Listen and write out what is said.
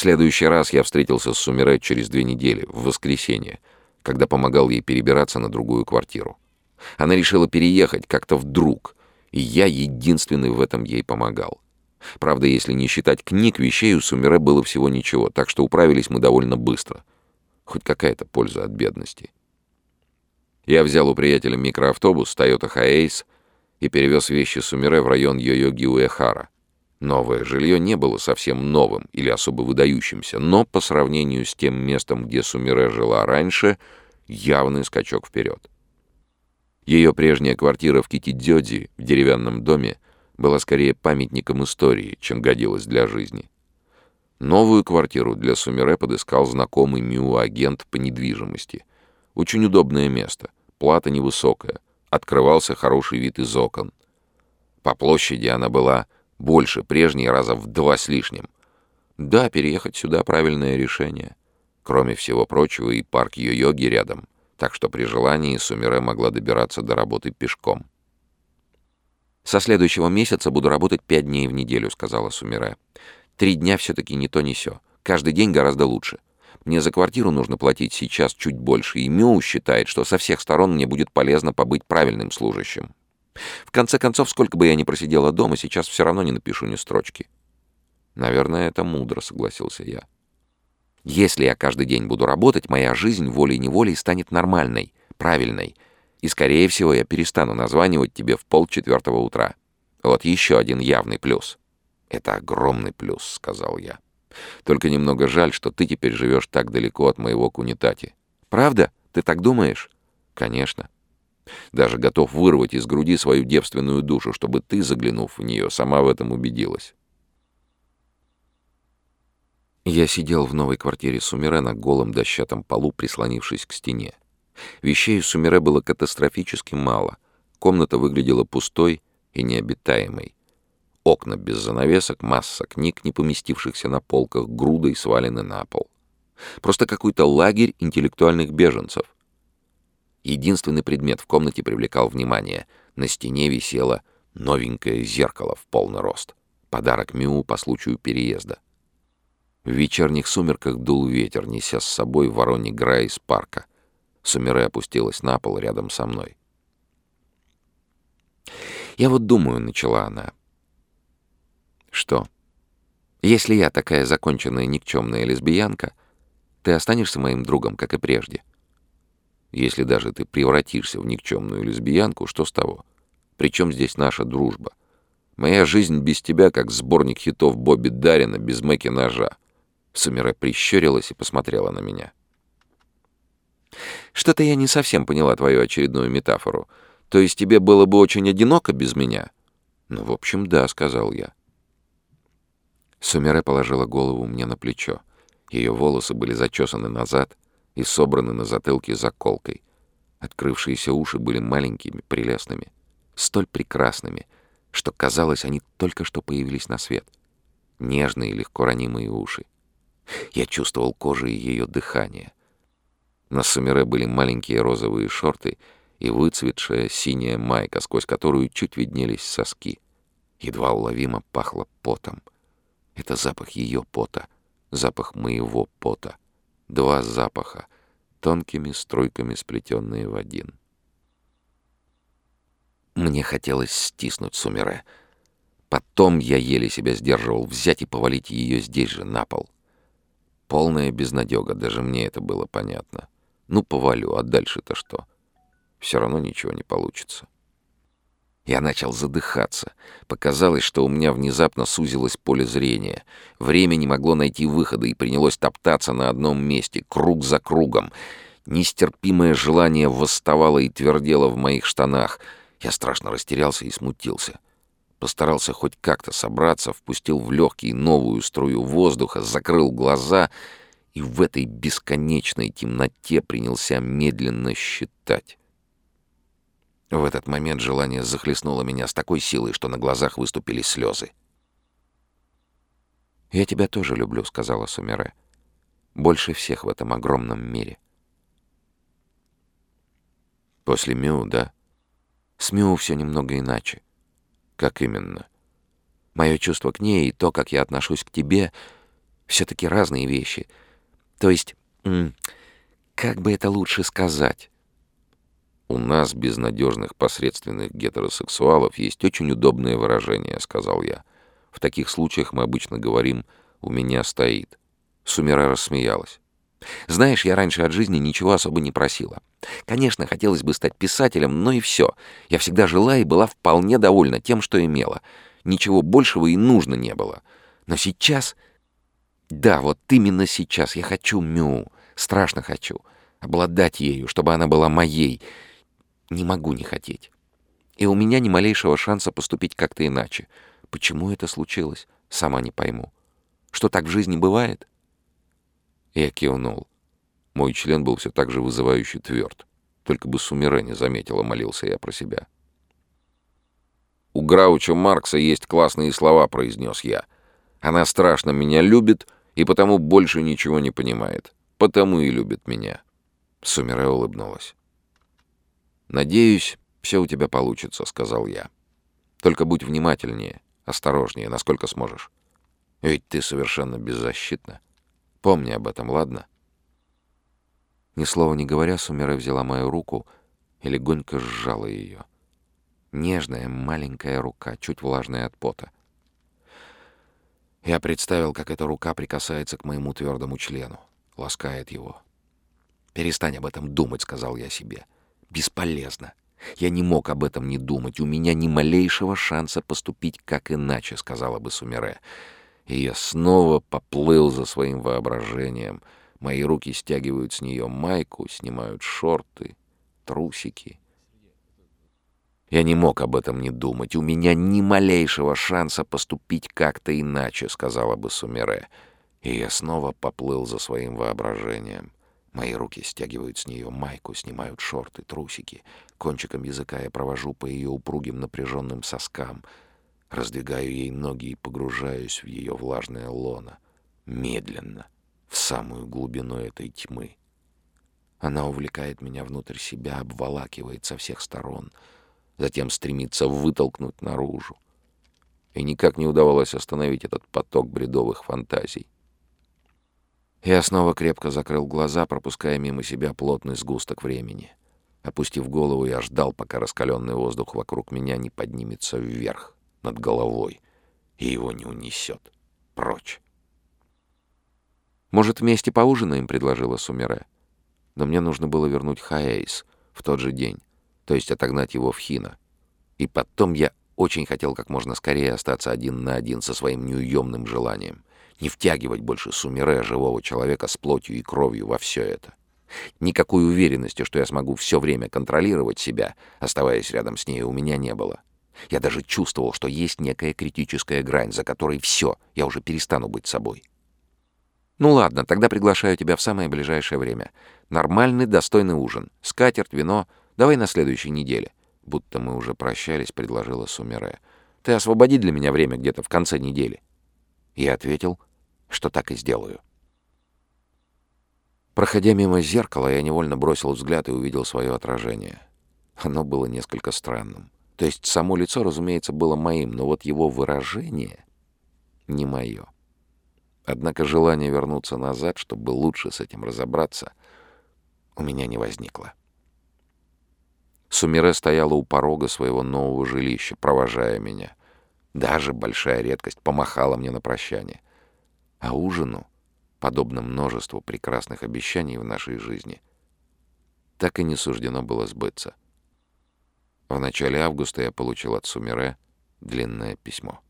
следующий раз я встретился с Сумире через две недели, в воскресенье, когда помогал ей перебираться на другую квартиру. Она решила переехать как-то вдруг, и я единственный в этом ей помогал. Правда, если не считать книг, вещей у Сумире было всего ничего, так что управились мы довольно быстро. Хоть какая-то польза от бедности. Я взял у приятеля микроавтобус Toyota Hiace и перевез вещи Сумире в район Йо-Йо-Гиуэхара. Новое жилье не было совсем новым или особо выдающимся, но по сравнению с тем местом, где Сумире жила раньше, явный скачок вперед. Ее прежняя квартира в Китидзёдзи, в деревянном доме, была скорее памятником истории, чем годилась для жизни. Новую квартиру для Сумире подыскал знакомый Миу-агент по недвижимости. Очень удобное место, плата невысокая, открывался хороший вид из окон. По площади она была больше прежней раза в два с лишним. Да, переехать сюда правильное решение. Кроме всего прочего, и парк Йо-Йоги рядом — так что при желании Сумире могла добираться до работы пешком. «Со следующего месяца буду работать пять дней в неделю», — сказала Сумире. «Три дня все-таки не то не сё. Каждый день гораздо лучше. Мне за квартиру нужно платить сейчас чуть больше, и Мю считает, что со всех сторон мне будет полезно побыть правильным служащим. В конце концов, сколько бы я ни просидела дома, сейчас все равно не напишу ни строчки». «Наверное, это мудро», — согласился я. Если я каждый день буду работать, моя жизнь волей-неволей станет нормальной, правильной. И, скорее всего, я перестану названивать тебе в полчетвертого утра. Вот еще один явный плюс. «Это огромный плюс», — сказал я. «Только немного жаль, что ты теперь живешь так далеко от моего кунитати». «Правда? Ты так думаешь?» «Конечно. Даже готов вырвать из груди свою девственную душу, чтобы ты, заглянув в нее, сама в этом убедилась». Я сидел в новой квартире Сумире на голом дощатом полу, прислонившись к стене. Вещей у Сумире было катастрофически мало. Комната выглядела пустой и необитаемой. Окна без занавесок, масса книг, не поместившихся на полках, грудой свалены на пол. Просто какой-то лагерь интеллектуальных беженцев. Единственный предмет в комнате привлекал внимание. На стене висело новенькое зеркало в полный рост. Подарок Мю по случаю переезда. В вечерних сумерках дул ветер, неся с собой вороний грай из парка. Сумире опустилась на пол рядом со мной. «Я вот думаю», — начала она. «Что? Если я такая законченная никчемная лесбиянка, ты останешься моим другом, как и прежде. Если даже ты превратишься в никчемную лесбиянку, что с того? Причем здесь наша дружба? Моя жизнь без тебя, как сборник хитов Бобби Дарина без Мэки-ножа. Сумира прищурилась и посмотрела на меня. «Что-то я не совсем поняла твою очередную метафору. То есть тебе было бы очень одиноко без меня?» «Ну, в общем, да», — сказал я. Сумире положила голову мне на плечо. Ее волосы были зачесаны назад и собраны на затылке заколкой. Открывшиеся уши были маленькими, прелестными, столь прекрасными, что казалось, они только что появились на свет. Нежные, легко ранимые уши. Я чувствовал кожей ее дыхание. На Сумире были маленькие розовые шорты и выцветшая синяя майка, сквозь которую чуть виднелись соски. Едва уловимо пахло потом. Это запах ее пота, запах моего пота. Два запаха, тонкими струйками сплетенные в один. Мне хотелось стиснуть Сумире. Потом я еле себя сдерживал взять и повалить ее здесь же, на пол. Полная безнадега, даже мне это было понятно. Ну, повалю, а дальше-то что? Все равно ничего не получится. Я начал задыхаться. Показалось, что у меня внезапно сузилось поле зрения. Время не могло найти выхода и принялось топтаться на одном месте, круг за кругом. Нестерпимое желание восставало и твердело в моих штанах. Я страшно растерялся и смутился. Постарался хоть как-то собраться, впустил в легкие новую струю воздуха, закрыл глаза и в этой бесконечной темноте принялся медленно считать. В этот момент желание захлестнуло меня с такой силой, что на глазах выступили слезы. «Я тебя тоже люблю», — сказала Сумере. «Больше всех в этом огромном мире». «После Мю, да?» «С Мю все немного иначе. Как именно? Мое чувство к ней и то, как я отношусь к тебе, Все-таки разные вещи. То есть, как бы это лучше сказать? «У нас, безнадежных посредственных гетеросексуалов, есть очень удобное выражение», — сказал я. «В таких случаях мы обычно говорим «у меня стоит». Сумера рассмеялась. «Знаешь, я раньше от жизни ничего особо не просила. Конечно, хотелось бы стать писателем, но и все. Я всегда жила и была вполне довольна тем, что имела. Ничего большего и нужно не было. Но сейчас... Да, вот именно сейчас я хочу Мю. Страшно хочу. Обладать ею, чтобы она была моей. Не могу не хотеть. И у меня ни малейшего шанса поступить как-то иначе. Почему это случилось? Сама не пойму. Что так в жизни бывает? Я кивнул. Мой член был все так же вызывающе тверд. Только бы Сумире не заметила, молился я про себя. «У Грауча Маркса есть классные слова», — произнес я. «Она страшно меня любит и потому больше ничего не понимает. Потому и любит меня». Сумире улыбнулась. «Надеюсь, все у тебя получится», — сказал я. «Только будь внимательнее, осторожнее, насколько сможешь. Ведь ты совершенно беззащитна. Помни об этом, ладно?» Ни слова не говоря, Сумера взяла мою руку и легонько сжала ее. Нежная маленькая рука, чуть влажная от пота. Я представил, как эта рука прикасается к моему твердому члену, ласкает его. «Перестань об этом думать», — сказал я себе. Бесполезно. Я не мог об этом не думать. У меня ни малейшего шанса поступить как иначе, сказала бы Сумере. И я снова поплыл за своим воображением. Мои руки стягивают с нее майку, снимают шорты, трусики. Я не мог об этом не думать. У меня ни малейшего шанса поступить как-то иначе, сказала бы Сумере. И я снова поплыл за своим воображением. Мои руки стягивают с нее майку, снимают шорты, трусики. Кончиком языка я провожу по ее упругим напряженным соскам. Раздвигаю ей ноги и погружаюсь в ее влажное лоно. Медленно, в самую глубину этой тьмы. Она увлекает меня внутрь себя, обволакивает со всех сторон. Затем стремится вытолкнуть наружу. И никак не удавалось остановить этот поток бредовых фантазий. Я снова крепко закрыл глаза, пропуская мимо себя плотный сгусток времени. Опустив голову, я ждал, пока раскаленный воздух вокруг меня не поднимется вверх, над головой, и его не унесет. Прочь. «Может, вместе поужинаем?» — предложила Сумере. Но мне нужно было вернуть Хаэйс в тот же день, то есть отогнать его в Хина. И потом я очень хотел как можно скорее остаться один на один со своим неуемным желанием — не втягивать больше сумере живого человека с плотью и кровью во все это. Никакой уверенности, что я смогу все время контролировать себя, оставаясь рядом с ней, у меня не было. Я даже чувствовал, что есть некая критическая грань, за которой все, я уже перестану быть собой. Ну ладно, тогда приглашаю тебя в самое ближайшее время. Нормальный, достойный ужин. Скатерть, вино. Давай на следующей неделе. Будто мы уже прощались, предложила Сумере. Ты освободи для меня время где-то в конце недели. Я ответил — что так и сделаю. Проходя мимо зеркала, я невольно бросил взгляд и увидел свое отражение. Оно было несколько странным. То есть само лицо, разумеется, было моим, но вот его выражение не мое. Однако желание вернуться назад, чтобы лучше с этим разобраться, у меня не возникло. Сумире стояла у порога своего нового жилища, провожая меня. Даже большая редкость помахала мне на прощание. А ужину, подобно множеству прекрасных обещаний в нашей жизни, так и не суждено было сбыться. В начале августа я получил от Сумере длинное письмо.